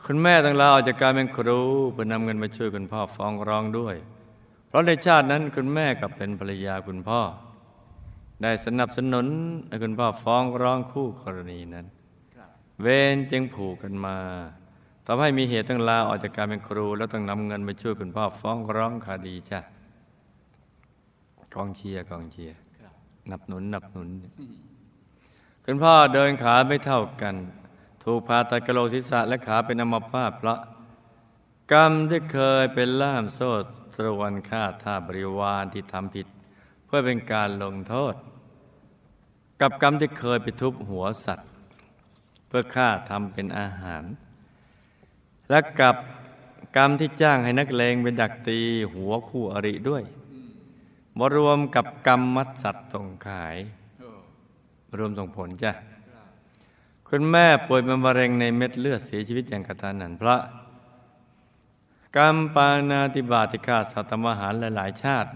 คุณแม่ตั้งลาออกจากการเป็นครูเพื่อนำเงินมาช่วยคุณพ่อฟ้องร้องด้วย เพราะในชาตินั้นคุณแม่กับเป็นภรรยาคุณพ่อ ได้สนับสนุนให้คุณพ่อฟ้องร้องคู่กรณีนั้น เวรจึงผูกกันมาทำให้มีเหตุตั้งลาออกจากการเป็นครู แล้วต้องนำเงินมาช่วยคุณพ่อฟ้องร้องคดีจ้ะกองเชียร์กองเชียร์นับหนุนนับหนุน คุณพ่อเดินขาไม่เท่ากัน ถูกผ่าตัดกระโหลกศีรษะและขาเป็นอมพาตเพราะ กรรมที่เคยเป็นล่ามโซ่ตรวนฆ่าท่าบริวารที่ทำผิด เพื่อเป็นการลงโทษ กับกรรมที่เคยไปทุบหัวสัตว์ เพื่อฆ่าทำเป็นอาหาร และกับกรรมที่จ้างให้นักเลงเป็นดักตีหัวคู่อริด้วยมารวมกับกรรมมัดสัตว์ส่งขาย รวมส่งผลจ้ะ คุณแม่ป่วยเป็นมะเร็งในเม็ดเลือดเสียชีวิตอย่างกระทันหันเพราะกรรมปานาติบาติฆาสัตว์มหารหลาย ๆ ชาติ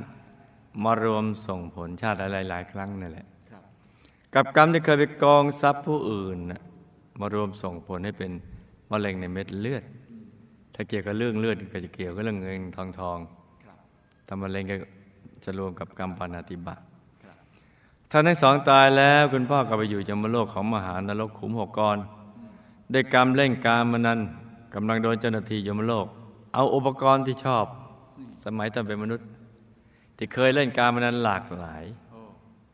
มารวมส่งผลชาติหลาย ๆ ครั้งนั่นแหละกับกรรมที่เคยไปกองทรัพย์ผู้อื่นมารวมส่งผลให้เป็นมะเร็งในเม็ดเลือด ถ้าเกี่ยวกับเรื่องเลือดก็จะเกี่ยวกับเรื่องเงินทองทองถ้ามะเร็งก็จะรวมกับกรรมปานาติบาต ท่านทั้งสองตายแล้วคุณพ่อก็ไปอยู่ยมโลกของมหานรกขุมหกกรได้กรรมเล่นการมานั้นกำลังโดนเจ้าหน้าที่ยมโลก เอาอุปกรณ์ที่ชอบ สมัยตอนเป็นมนุษย์ ที่เคยเล่นการมานั้นหลากหลาย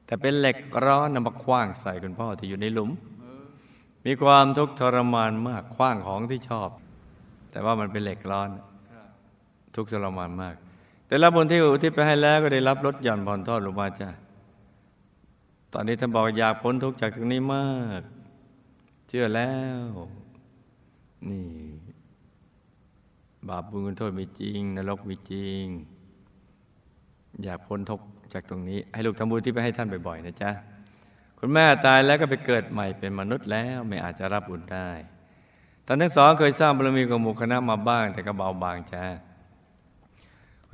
แต่เป็นเหล็กร้อนนำมาคว้างใส่คุณพ่อที่อยู่ในหลุม มีความทุกข์ทรมานมากคว้างของที่ชอบ แต่ว่ามันเป็นเหล็กร้อน ทุกข์ทรมานมาก แต่ละบุญที่อุทิศไปให้แล้วก็ได้รับลดหย่อนผ่อนทอดลงมาจ้า ตอนนี้ท่านบอกอยากพ้นทุกข์จากตรงนี้มาก เชื่อแล้ว นี่ บาปบุญคุณโทษมีจริง นรกมีจริง อยากพ้นทุกข์จากตรงนี้ ให้ลูกทำบุญที่ไปให้ท่านบ่อยๆนะจ๊ะคุณแม่ตายแล้วก็ไปเกิดใหม่เป็นมนุษย์แล้วไม่อาจจะรับบุญได้ท่านทั้งสองเคยสร้างบารมีกับหมู่คณะมาบ้าง แต่ก็เบาบางจ้า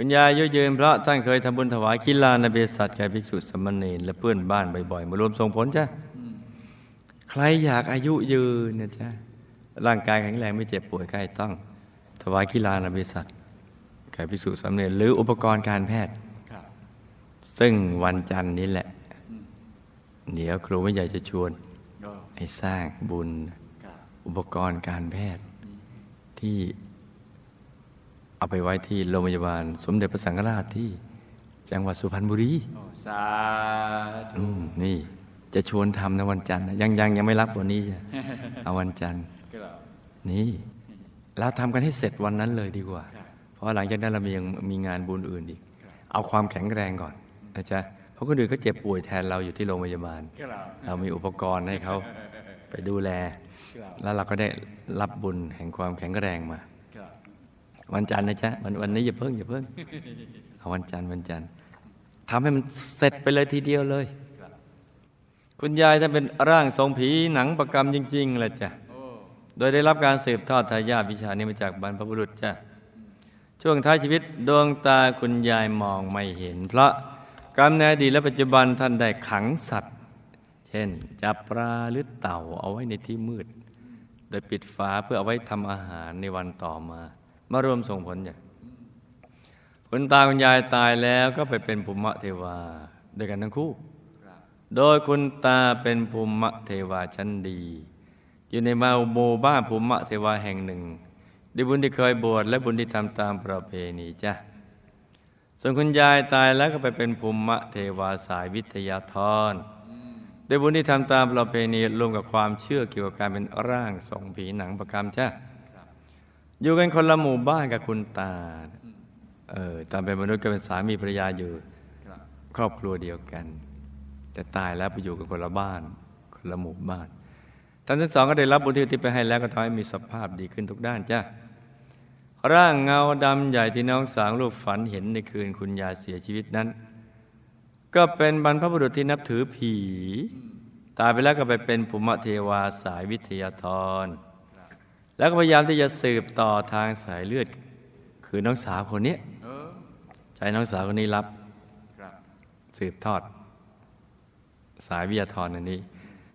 คุณยายยุยืนเพราะท่านเคยทำบุญถวายกีฬานาเบสัตแก่ภิกษุสมณีและเพื่อนบ้านบ่อยๆมารวมส่งผลจ้ะใครอยากอายุยืนนะจ๊ะร่างกายแข็งแรงไม่เจ็บป่วยใกล้ต้อง ถวายกีฬานาเบสัตแก่ภิกษุสมณีหรืออุปกรณ์การแพทย์ซึ่งวันจันทร์นี้แหละ เดี๋ยวครูไม่ใหญ่จะชวนให้สร้างบุญอุปกรณ์การแพทย์ที่ เอาไปไว้ที่โรงพยาบาล สมเด็จพระสังฆราชที่ จังหวัดสุพรรณบุรีสาธุนี่จะชวนทำในวันจันทร์นะยังยังยังไม่รับวันนี้จ้ะเอาวันจันทร์ครับนี่เราทำกันให้เสร็จวันนั้นเลยดีกว่า เพราะหลังจากนั้นเรามียังมีงานบุญอื่นอีก เอาความแข็งแรงก่อนนะจ๊ะเพราะคนอื่นเขาเจ็บป่วยแทนเราอยู่ที่โรงพยาบาลครับเรามีอุปกรณ์ให้เขาไปดูแล แล้วเราก็ได้รับบุญแห่งความแข็งแรงมาครับ วันจันทร์นะจ๊ะวันวันนี้อย่าเพิ่งอย่าเพิ่งเอาวันจันทร์วันจันทร์ทำให้มันเสร็จไปเลยทีเดียวเลย คุณยายถ้าเป็นร่างทรงผีหนังประกรรมจริงๆแหละจ้ะโอ้โดยได้รับการสืบทอดทายาทวิชานี้มาจากบรรพบุรุษจ้ะช่วงท้ายชีวิตดวงตาคุณยายมองไม่เห็น เพราะกรรมในอดีตและปัจจุบันท่านได้ขังสัตว์ เช่น จับปลาหรือเต่าเอาไว้ในที่มืด โดยปิดฝาเพื่อเอาไว้ทำอาหารในวันต่อมา มารวมส่งผลอย่างคุณตาคุณยายตายแล้วก็ไปเป็นภูมิเทวาด้วยกันทั้งคู่ โดยคุณตาเป็นภูมิเทวาชั้นดี อยู่ในมาโมบ้านภูมิเทวาแห่งหนึ่งด้วยบุญที่เคยบวชและบุญที่ทำตามประเพณีจ้ะส่วนคุณยายตายแล้วก็ไปเป็นภูมิเทวาสายวิทยาธรด้วยบุญที่ทำตามประเพณีรวมกับความเชื่อเกี่ยวกับการเป็นร่างทรงผีหนังประกรรมจ้ะ อยู่กันคนละหมู่บ้านกับคุณตา เออตามเป็นมนุษย์ก็เป็นสามีภรรยาอยู่ครอบครัวเดียวกัน แต่ตายแล้วไปอยู่กันคนละบ้าน คนละหมู่บ้านท่านทั้งสองก็ได้รับบุญที่อุที่ไปให้แล้วก็ทำให้มีสภาพดีขึ้นทุกด้านจ้ะร่างเงาดำใหญ่ที่น้องสางลูกฝันเห็นในคืนคุณยายเสียชีวิตนั้น ก็เป็นบรรพบุรุษที่นับถือผี ตายไปแล้วก็ไปเป็นภูมิเทวาสายวิทยาธร แล้วก็พยายามที่จะสืบต่อทางสายเลือด คือน้องสาวคนนี้เออใช้น้องสาวคนนี้รับครับสืบทอด สายวิทยาธรอันนี้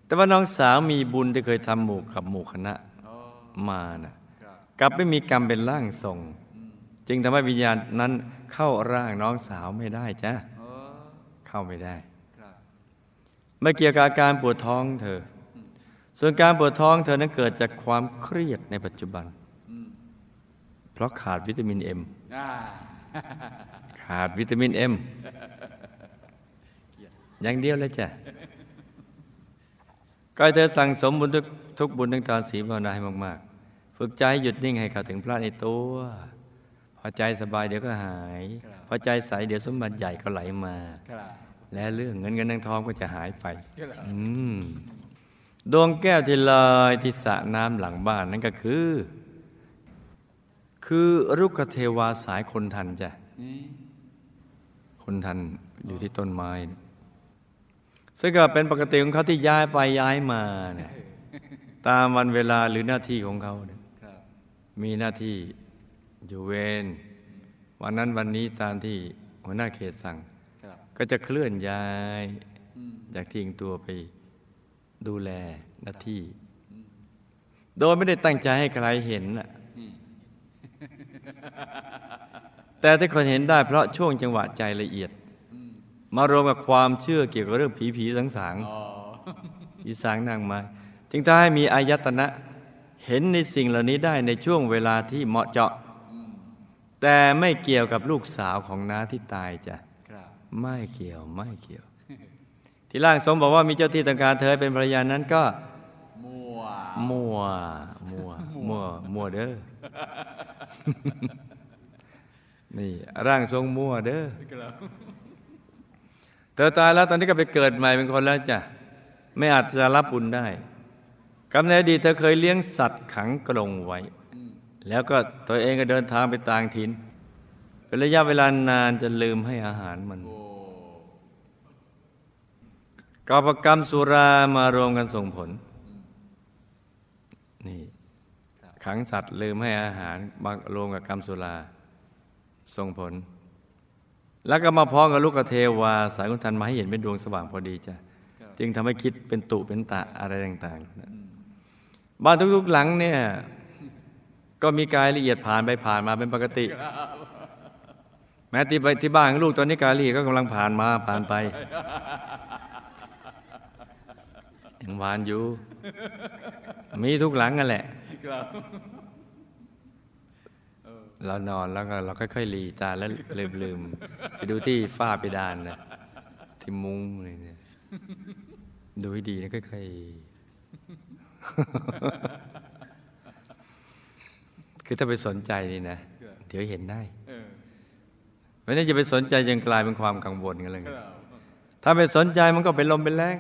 แต่ว่าน้องสาวมีบุญที่เคยทำหมู่กับหมู่คณะโอ้มานะครับกลับไม่มีกรรมเป็นร่างทรง จึงทำให้วิญญาณนั้นเข้าร่างน้องสาวไม่ได้จ้ะโอ้เข้าไม่ได้ครับไม่เกี่ยวกับอาการปวดท้องเธอ ส่วนการปวดท้องเธอนั้นเกิดจากความเครียดในปัจจุบันอืมเพราะขาดวิตามินเอ็มอ่าขาดวิตามินเอ็มอย่างเดียวเลยจ้ะก็ให้เธอสั่งสมบุญทุกทุกบุญทั้งทานศีลภาวนาให้มากๆ ฝึกใจให้หยุดนิ่งให้เข้าถึงพระในตัว พอใจสบายเดี๋ยวก็หาย พอใจใสเดี๋ยวสมบัติใหญ่ก็ไหลมาครับพและเรื่องเงินเงินทองทองก็จะหายไป อืม ดวงแก้วที่ลอยที่สระน้ำหลังบ้านนั่นก็คือ คือรุกขเทวาสายคนทันจ้ะคนทันอยู่ที่ต้นไม้ ซึ่งก็เป็นปกติของเขาที่ย้ายไปย้ายมาเนี่ยตามวันเวลาหรือหน้าที่ของเขาเนี่ยมีหน้าที่อยู่เวรวันนั้นวันนี้ตามที่หัวหน้าเขตสั่ง ก็จะเคลื่อนย้ายจากทิ้งตัวไป ดูแลหน้าที่ โดยไม่ได้ตั้งใจให้ใครเห็นนะแต่ที่คนเห็นได้เพราะช่วงจังหวะใจละเอียด มารวมกับความเชื่อเกี่ยวกับเรื่องผีผีสังสางผีสางนางไม้จึงทำให้มีอายตนะเห็นในสิ่งเหล่านี้ได้ในช่วงเวลาที่เหมาะเจาะ แต่ไม่เกี่ยวกับลูกสาวของน้าที่ตายจ้ะไม่เกี่ยวไม่เกี่ยว ที่ร่างทรงบอกว่ามีเจ้าที่ต่างการเธอเป็นภรรยานั้นก็ มัวมัวมัวมัวมัวเด้อ นี่ ร่างทรงมัวเด้อเธอตายแล้วตอนนี้ก็ไปเกิดใหม่เป็นคนแล้วจ้ะ ไม่อาจจะรับบุญได้กำเนิดดีเธอเคยเลี้ยงสัตว์ขังกรงไว้ แล้วก็ตัวเองก็เดินทางไปต่างถิ่นเป็นระยะเวลานานจนลืมให้อาหารมัน กอบกรรมสุรามารวมกันส่งผล นี่ขังสัตว์ลืมให้อาหารมารวมกับกรรมสุราส่งผล แล้วก็มาพ้องกับลูกเทวา สายคุณทันมาให้เห็นเป็นดวงสว่างพอดีจ้ะจึงทำให้คิดเป็นตุเป็นตะอะไรต่างๆบ้านทุกๆหลังเนี่ย ก็มีกายละเอียดผ่านไปผ่านมาเป็นปกติ แม้ที่ไปที่บ้านลูกตอนนี้กายละเอียดก็กำลังผ่านมาผ่านไป ยังหวานอยู่ มีทุกหลังกันแหละเรานอนแล้วก็เราค่อยๆหลีตาแล้วลืมๆไปดูที่ฝ้าเพดานนะที่มุ้งอะไรเนี่ยดูให้ดีนะค่อยๆคือถ้าไปสนใจนี่นะเดี๋ยวเห็นได้ไม่ได้จะไปสนใจจนกลายเป็นความกังวลกันเลยถ้าไปสนใจมันก็เป็นลมเป็นแรง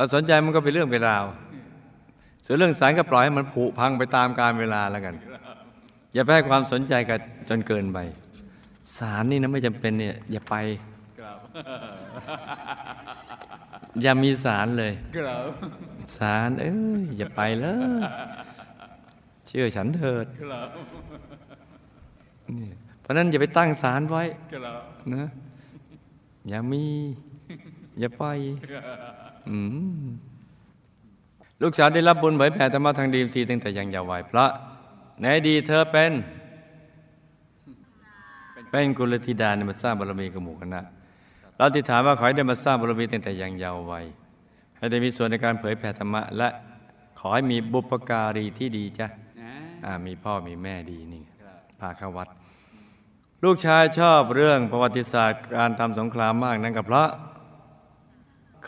ถ้าสนใจมันก็เป็นเรื่องเป็นราว ส่วนเรื่องสารก็ปล่อยให้มันผุพังไปตามกาลเวลาแล้วกัน อย่าไปให้ความสนใจกันจนเกินไปสารนี่นะไม่จำเป็นเนี่ย อย่าไป อย่ามีสารเลยสารเอ้ยอย่าไปเลยเชื่อฉันเถิดเพราะนั้นอย่าไปตั้งสารไว้นะอย่ามี อย่าไป ลูกสาวได้รับบุญเผยแผ่ธรรมะทางดีสีตั้งแต่ยังเยาว์วัยพระในดีเธอเป็น เป็นกุลธิดาในมาสร้างบารมีกับหมู่คณะเราติถามว่าขอให้ได้มาสร้างบารมีตั้งแต่ยังเยาว์วัยให้ได้มีส่วนในการเผยแผ่ธรรมะ และขอให้มีบุปการีที่ดีจ้ะมีพ่อมีแม่ดีนี่พาเข้าวัด ลูกชายชอบเรื่องประวัติศาสตร์การทำสงครามมากนั่นกับพระ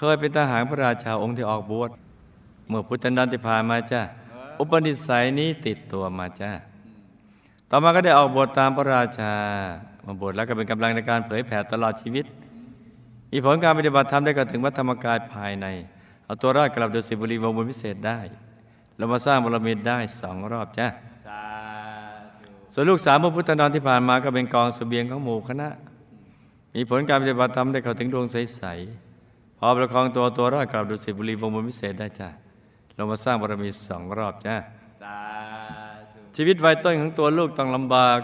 เคยเป็นทหารพระราชาองค์ที่ออกบวชเมื่อพุทธันดรที่ผ่านมาจ้าอุปนิสัยนี้ติดตัวมาจ้าต่อมาก็ได้ออกบวชตามพระราชามาบวชแล้วก็เป็นกำลังในการเผยแผ่ตลอดชีวิต มีผลการปฏิบัติธรรมได้ก็ถึงวัดธรรมกายภายใน เอาตัวรอดกลับโดยสิบุรีวงบุญพิเศษได้เรามาสร้างบารมีได้สองรอบจ้าส่วนลูกสาวเมื่อพุทธันดรที่ผ่านมาก็เป็นกองสเสบียงของหมู่คณะ มีผลการปฏิบัติธรรมได้เข้าถึงดวงใส พอประคองตัวตัวรอดกลับดุสิบุรีวงบนพิเศษได้จ้าเรามาสร้างบารมีสองรอบจ้าชีวิตวัยต้นของตัวลูกต้องลำบาก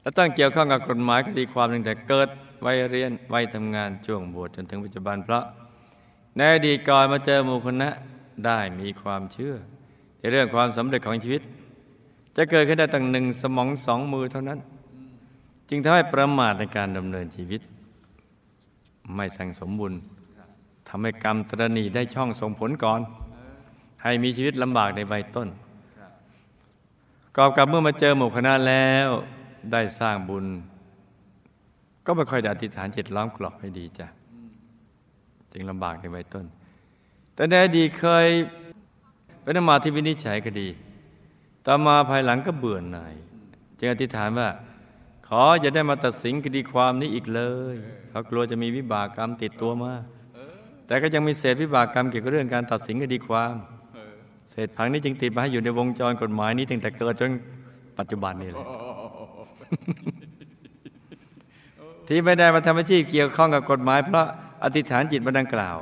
และต้องเกี่ยวข้องกับกฎหมายคดีความตั้งแต่เกิดวัยเรียนวัยทำงานช่วงบวชจนถึงปัจจุบันเพราะในอดีตก่อนมาเจอหมู่คณะได้มีความเชื่อ ในเรื่องความสำเร็จของชีวิต จะเกิดขึ้นได้ตั้งหนึ่งสมองสองมือเท่านั้น จึงทำให้ประมาทในการดำเนินชีวิต ไม่สั่งสมบุญทำให้กรรมตรณีได้ช่องส่งผลก่อน ให้มีชีวิตลำบากในวัยต้นกอบกับเมื่อมาเจอหมู่คณะแล้วได้สร้างบุญ ก็ไม่ค่อยได้อธิษฐานจิตล้อมกรอบให้ดีจ้ะจึงลำบากในวัยต้น แต่ในอดีตเคยเป็นมาที่วินิจฉัยก็ดี ต่อมาภายหลังก็เบื่อหน่าย จึงอธิษฐานว่า ขขออย่าได้มาตัดสินคดีความนี้อีกเลยเพรากลัวจะมีวิบากกรรมติดตัวมาแต่ก็ยังมีเศษวิบากกรรมเกี่ยวกับเรื่องการตัดสินคดีความเศษผังนี้จึงติดมาให้อยู่ในวงจรกฎหมายนี้ตั้งแต่เกิดจนปัจจุบันนี้เลยที่ไม่ได้มาทำอาชีพเกี่ยวข้องกับกฎหมายเพราะอธิษฐานจิตมาดังกล่าว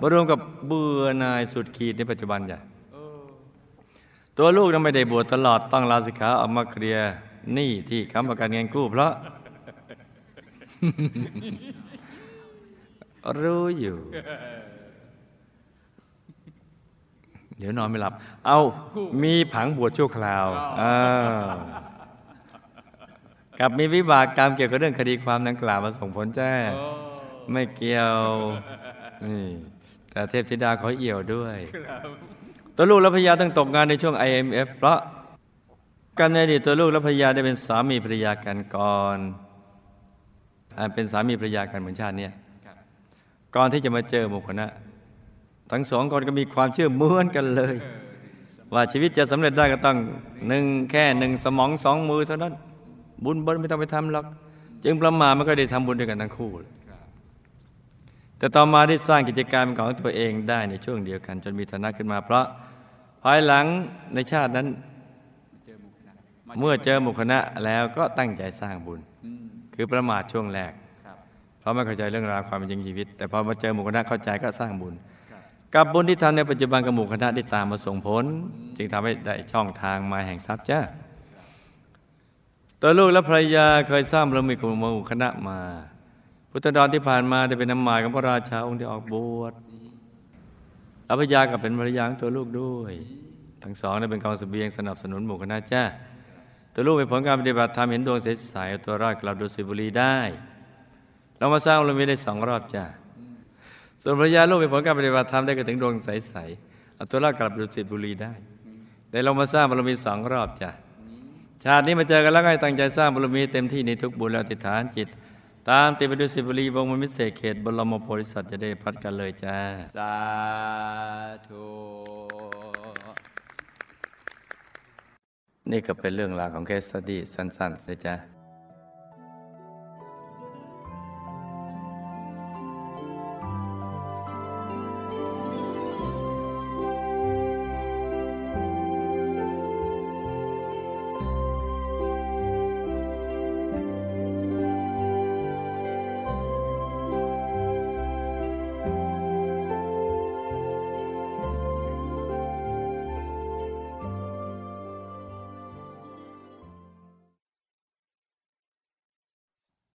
มารวมกับเบื่อนายสุดขีดในปัจจุบันจ้ะตัวลูกนั้นไม่ได้บวชตลอดต้องลาสิกขาออกมาเคลียร์ หนี้ที่ค้ำประกันเงินกู้เพราะ รู้อยู่ เดี๋ยวนอนไม่หลับ เอามีผังบวชชั่วคราวอ่ากับมีวิบากกรรมเกี่ยวกับเรื่องคดีความดังกล่าวมาส่งผลแจ้งไม่เกี่ยวนี่แต่เทพธิดาขอเอี่ยวด้วยตัวลูกและภรรยาต้องตกงานในช่วง IMF เพราะ กันในอดีตตัวลูกและภรรยาได้เป็นสามีภรรยากันก่อนอ่าเป็นสามีภรรยากันเหมือนชาติเนี้ยก่อนที่จะมาเจอหมู่คณะทั้งสองคนก็มีความเชื่อเหมือนกันเลย ว่าชีวิตจะสำเร็จได้ก็ต้องหนึ่งแค่หนึ่งสมองสองมือเท่านั้น บุญบนไม่ต้องไปทำหรอกจึงประมาทมันก็ได้ทำบุญด้วยกันทั้งคู่ แต่ต่อมาได้สร้างกิจการเป็นของตัวเองได้ในช่วงเดียวกัน จนมีฐานะขึ้นมา เพราะภายหลังในชาตินั้น เมื่อเจอหมู่คณะแล้วก็ตั้งใจสร้างบุญ คือประมาทช่วงแรกเพราะไม่เข้าใจเรื่องราวความเป็นจริงชีวิต แต่พอมาเจอหมู่คณะเข้าใจก็สร้างบุญ กับบุญที่ทำในปัจจุบันกับหมู่คณะได้ตามมาส่งผล จึงทำให้ได้ช่องทางมาแห่งทรัพย์จ้าตัวลูกและภรรยาเคยสร้างบารมีของหมู่คณะมา พุทธดอนที่ผ่านมาได้เป็นน้ำหมายของพระราชาองค์ที่ออกบวชอภิญญากับเป็นภรรยาของตัวลูกด้วย ทั้งสองได้เป็นกองเสบียงสนับสนุนหมู่คณะจ้า ตัวลูกเป็นผลการปฏิบัติธรรมเห็นดวงใสๆเอาตัวรอดกลับดูสิบุรีได้ เรามาสร้างบารมีได้สองรอบจ้าส่วนภรรยาลูกเป็นผลการปฏิบัติธรรมได้ก็ถึงดวงใสๆเอาตัวรอดกลับดุสิตบุรีได้ แต่เรามาสร้างบารมีสองรอบจ้ะชาตินี้มาเจอกันแล้วก็ให้ตั้งใจสร้างบารมีเต็มที่ในทุกบุญแล้วติฐานจิต ตามติดไปดุสิตบุรีวงมมิเสกเขตบรมโพธิสัตว์จะได้พัดกันเลยจ้า สาธุ นี่ก็เป็นเรื่องราวของเคสตดี้สั้นๆนะจ๊ะ